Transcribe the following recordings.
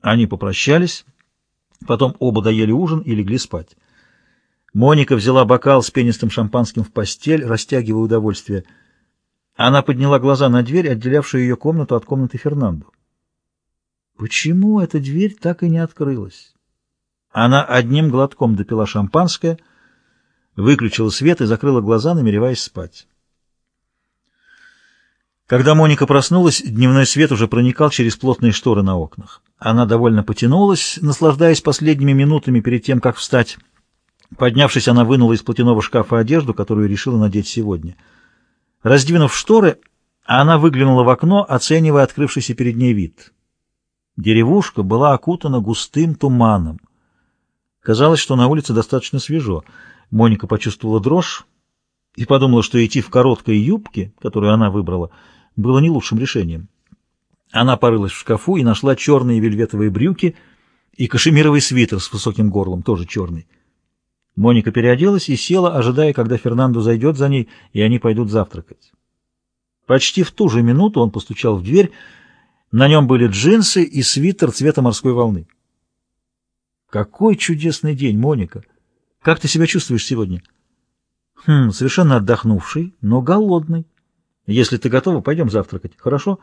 Они попрощались, потом оба доели ужин и легли спать. Моника взяла бокал с пенистым шампанским в постель, растягивая удовольствие. Она подняла глаза на дверь, отделявшую ее комнату от комнаты Фернандо. Почему эта дверь так и не открылась? Она одним глотком допила шампанское, выключила свет и закрыла глаза, намереваясь спать. Когда Моника проснулась, дневной свет уже проникал через плотные шторы на окнах. Она довольно потянулась, наслаждаясь последними минутами перед тем, как встать. Поднявшись, она вынула из платяного шкафа одежду, которую решила надеть сегодня. Раздвинув шторы, она выглянула в окно, оценивая открывшийся перед ней вид. Деревушка была окутана густым туманом. Казалось, что на улице достаточно свежо. Моника почувствовала дрожь и подумала, что идти в короткой юбке, которую она выбрала, было не лучшим решением. Она порылась в шкафу и нашла черные вельветовые брюки и кашемировый свитер с высоким горлом, тоже черный. Моника переоделась и села, ожидая, когда Фернандо зайдет за ней, и они пойдут завтракать. Почти в ту же минуту он постучал в дверь. На нем были джинсы и свитер цвета морской волны. «Какой чудесный день, Моника! Как ты себя чувствуешь сегодня?» «Хм, совершенно отдохнувший, но голодный. Если ты готова, пойдем завтракать, хорошо?»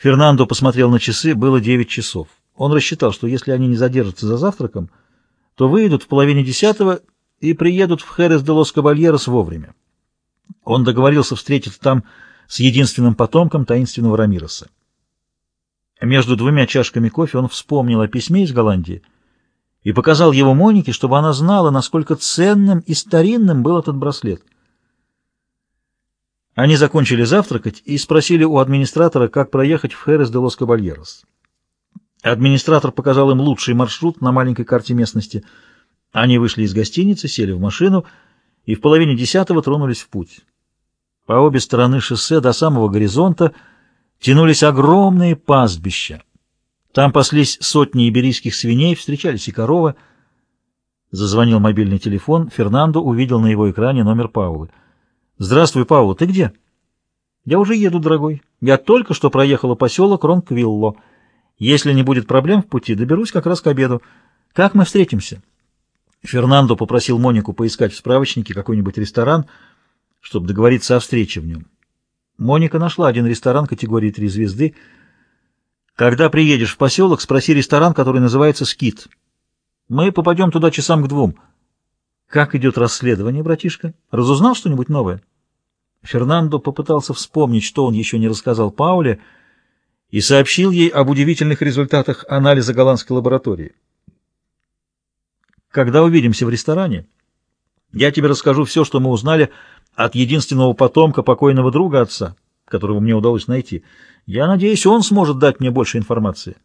Фернандо посмотрел на часы, было девять часов. Он рассчитал, что если они не задержатся за завтраком, то выйдут в половине десятого и приедут в Херес де лос Кабальерос вовремя. Он договорился встретиться там с единственным потомком таинственного Рамироса. Между двумя чашками кофе он вспомнил о письме из Голландии и показал его Монике, чтобы она знала, насколько ценным и старинным был этот браслет. Они закончили завтракать и спросили у администратора, как проехать в Херес де лос Кабальерос. Администратор показал им лучший маршрут на маленькой карте местности. Они вышли из гостиницы, сели в машину и в половине десятого тронулись в путь. По обе стороны шоссе до самого горизонта тянулись огромные пастбища. Там паслись сотни иберийских свиней, встречались и коровы. Зазвонил мобильный телефон. Фернандо увидел на его экране номер Паулы. «Здравствуй, Паула, ты где?» «Я уже еду, дорогой. Я только что проехала поселок Ронквилло». Если не будет проблем в пути, доберусь как раз к обеду. Как мы встретимся?» Фернандо попросил Монику поискать в справочнике какой-нибудь ресторан, чтобы договориться о встрече в нем. Моника нашла один ресторан категории «Три звезды». «Когда приедешь в поселок, спроси ресторан, который называется «Скит». Мы попадем туда часам к двум». «Как идет расследование, братишка? Разузнал что-нибудь новое?» Фернандо попытался вспомнить, что он еще не рассказал Пауле, — и сообщил ей об удивительных результатах анализа голландской лаборатории. Когда увидимся в ресторане, я тебе расскажу все, что мы узнали от единственного потомка покойного друга отца, которого мне удалось найти. Я надеюсь, он сможет дать мне больше информации.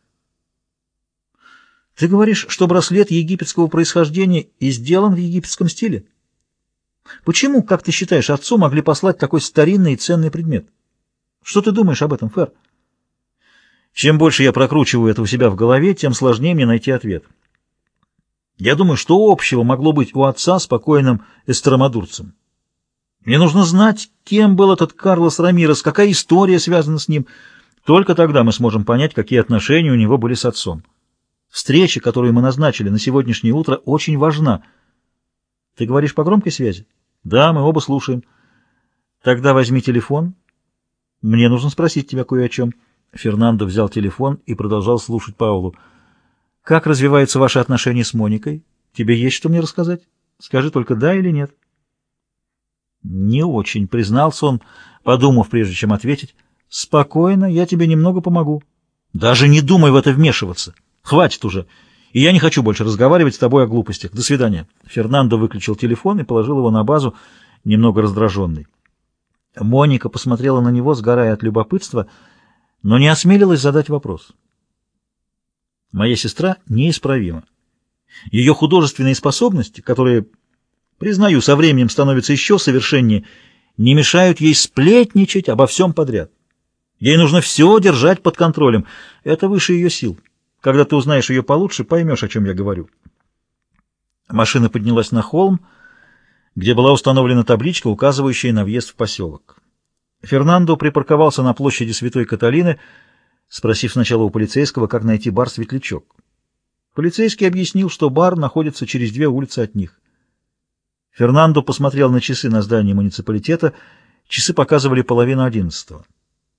Ты говоришь, что браслет египетского происхождения и сделан в египетском стиле? Почему, как ты считаешь, отцу могли послать такой старинный и ценный предмет? Что ты думаешь об этом, Фер? Чем больше я прокручиваю это у себя в голове, тем сложнее мне найти ответ. Я думаю, что общего могло быть у отца с покойным эстромадурцем. Мне нужно знать, кем был этот Карлос Рамирес, какая история связана с ним. Только тогда мы сможем понять, какие отношения у него были с отцом. Встреча, которую мы назначили на сегодняшнее утро, очень важна. Ты говоришь по громкой связи? Да, мы оба слушаем. Тогда возьми телефон. Мне нужно спросить тебя кое о чем. Фернандо взял телефон и продолжал слушать Паулу. «Как развиваются ваши отношения с Моникой? Тебе есть что мне рассказать? Скажи только да или нет». «Не очень», — признался он, подумав, прежде чем ответить. «Спокойно, я тебе немного помогу». «Даже не думай в это вмешиваться. Хватит уже. И я не хочу больше разговаривать с тобой о глупостях. До свидания». Фернандо выключил телефон и положил его на базу, немного раздраженный. Моника посмотрела на него, сгорая от любопытства, — но не осмелилась задать вопрос. Моя сестра неисправима. Ее художественные способности, которые, признаю, со временем становятся еще совершеннее, не мешают ей сплетничать обо всем подряд. Ей нужно все держать под контролем. Это выше ее сил. Когда ты узнаешь ее получше, поймешь, о чем я говорю. Машина поднялась на холм, где была установлена табличка, указывающая на въезд в поселок. Фернандо припарковался на площади Святой Каталины, спросив сначала у полицейского, как найти бар «Светлячок». Полицейский объяснил, что бар находится через две улицы от них. Фернандо посмотрел на часы на здании муниципалитета. Часы показывали половину одиннадцатого.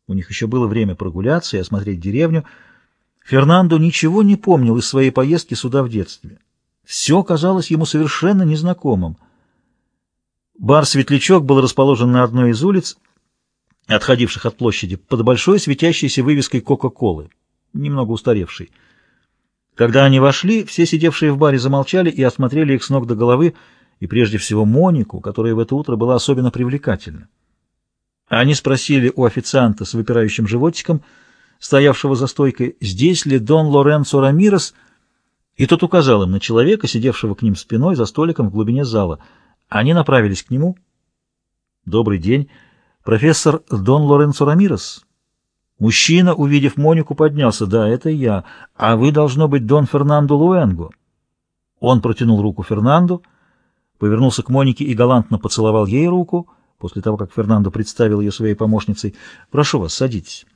У них еще было время прогуляться и осмотреть деревню. Фернандо ничего не помнил из своей поездки сюда в детстве. Все казалось ему совершенно незнакомым. Бар «Светлячок» был расположен на одной из улиц, отходивших от площади, под большой светящейся вывеской «Кока-колы», немного устаревшей. Когда они вошли, все сидевшие в баре замолчали и осмотрели их с ног до головы, и прежде всего Монику, которая в это утро была особенно привлекательна. Они спросили у официанта с выпирающим животиком, стоявшего за стойкой, здесь ли Дон Лоренцо Рамирес, и тот указал им на человека, сидевшего к ним спиной за столиком в глубине зала. Они направились к нему. «Добрый день. Профессор Дон Лоренцо Рамирес?» Мужчина, увидев Монику, поднялся. «Да, это я. А вы, должно быть, Дон Фернандо Луэнго». Он протянул руку Фернанду, повернулся к Монике и галантно поцеловал ей руку, после того, как Фернандо представил ее своей помощницей. «Прошу вас, садитесь».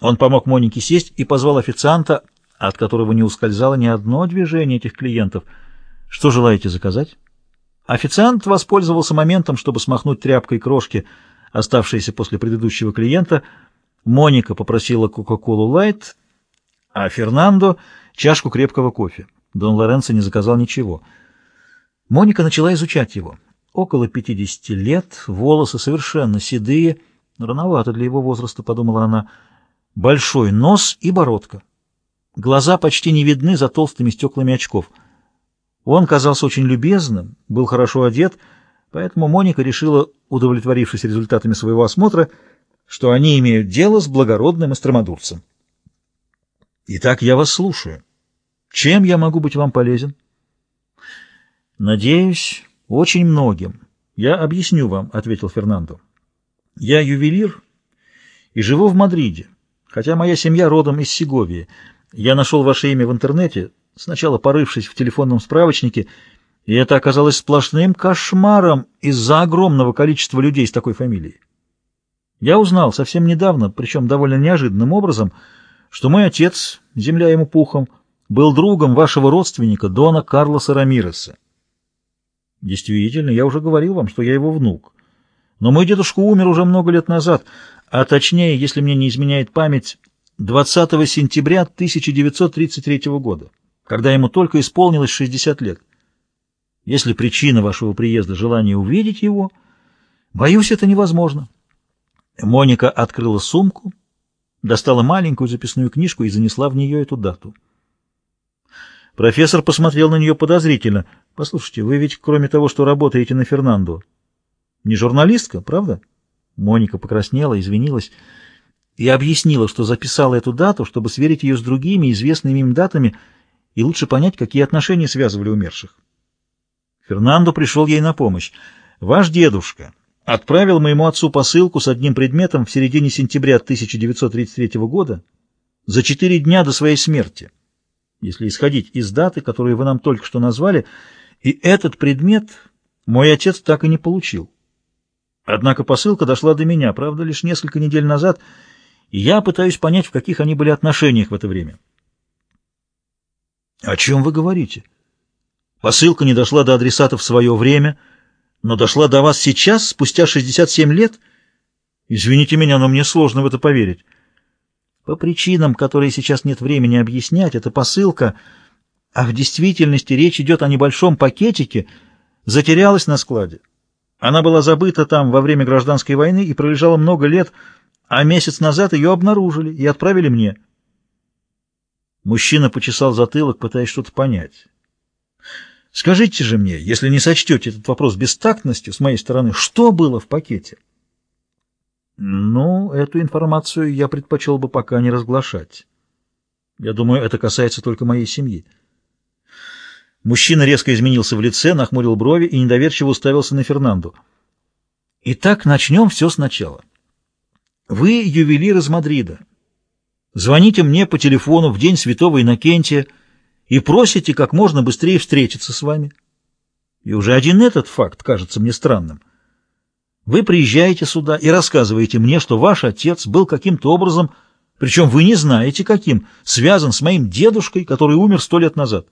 Он помог Монике сесть и позвал официанта, от которого не ускользало ни одно движение этих клиентов. «Что желаете заказать?» Официант воспользовался моментом, чтобы смахнуть тряпкой крошки, оставшиеся после предыдущего клиента. Моника попросила Кока-Колу Лайт, а Фернандо — чашку крепкого кофе. Дон Лоренцо не заказал ничего. Моника начала изучать его. Около 50 лет, волосы совершенно седые, рановато для его возраста, подумала она, большой нос и бородка. Глаза почти не видны за толстыми стеклами очков. Он казался очень любезным, был хорошо одет, поэтому Моника решила, удовлетворившись результатами своего осмотра, что они имеют дело с благородным эстромадурцем. «Итак, я вас слушаю. Чем я могу быть вам полезен?» «Надеюсь, очень многим. Я объясню вам», — ответил Фернандо. «Я ювелир и живу в Мадриде, хотя моя семья родом из Сеговии. Я нашел ваше имя в интернете, сначала порывшись в телефонном справочнике, и это оказалось сплошным кошмаром из-за огромного количества людей с такой фамилией. Я узнал совсем недавно, причем довольно неожиданным образом, что мой отец, земля ему пухом, был другом вашего родственника, Дона Карлоса Рамиреса. Действительно, я уже говорил вам, что я его внук. Но мой дедушка умер уже много лет назад, а точнее, если мне не изменяет память, 20 сентября 1933 года, когда ему только исполнилось 60 лет. Если причина вашего приезда — желание увидеть его, боюсь, это невозможно. Моника открыла сумку, достала маленькую записную книжку и занесла в нее эту дату. Профессор посмотрел на нее подозрительно. «Послушайте, вы ведь, кроме того, что работаете на Фернандо, не журналистка, правда?» Моника покраснела, извинилась и объяснила, что записала эту дату, чтобы сверить ее с другими известными им датами и лучше понять, какие отношения связывали умерших. Фернандо пришел ей на помощь. «Ваш дедушка отправил моему отцу посылку с одним предметом в середине сентября 1933 года за четыре дня до своей смерти, если исходить из даты, которую вы нам только что назвали, и этот предмет мой отец так и не получил. Однако посылка дошла до меня, правда, лишь несколько недель назад, и я пытаюсь понять, в каких они были отношениях в это время. — О чем вы говорите? Посылка не дошла до адресата в свое время — но дошла до вас сейчас, спустя 67 лет? Извините меня, но мне сложно в это поверить. По причинам, которые сейчас нет времени объяснять, это посылка, а в действительности речь идет о небольшом пакетике, затерялась на складе. Она была забыта там во время гражданской войны и пролежала много лет, а месяц назад ее обнаружили и отправили мне. Мужчина почесал затылок, пытаясь что-то понять. Скажите же мне, если не сочтете этот вопрос бестактностью с моей стороны, что было в пакете? Ну, эту информацию я предпочел бы пока не разглашать. Я думаю, это касается только моей семьи. Мужчина резко изменился в лице, нахмурил брови и недоверчиво уставился на Фернанду. Итак, начнем все сначала. Вы ювелир из Мадрида. Звоните мне по телефону в день святого Иннокентия, и просите как можно быстрее встретиться с вами. И уже один этот факт кажется мне странным. Вы приезжаете сюда и рассказываете мне, что ваш отец был каким-то образом Причем вы не знаете, каким, связан с моим дедушкой, который умер сто лет назад.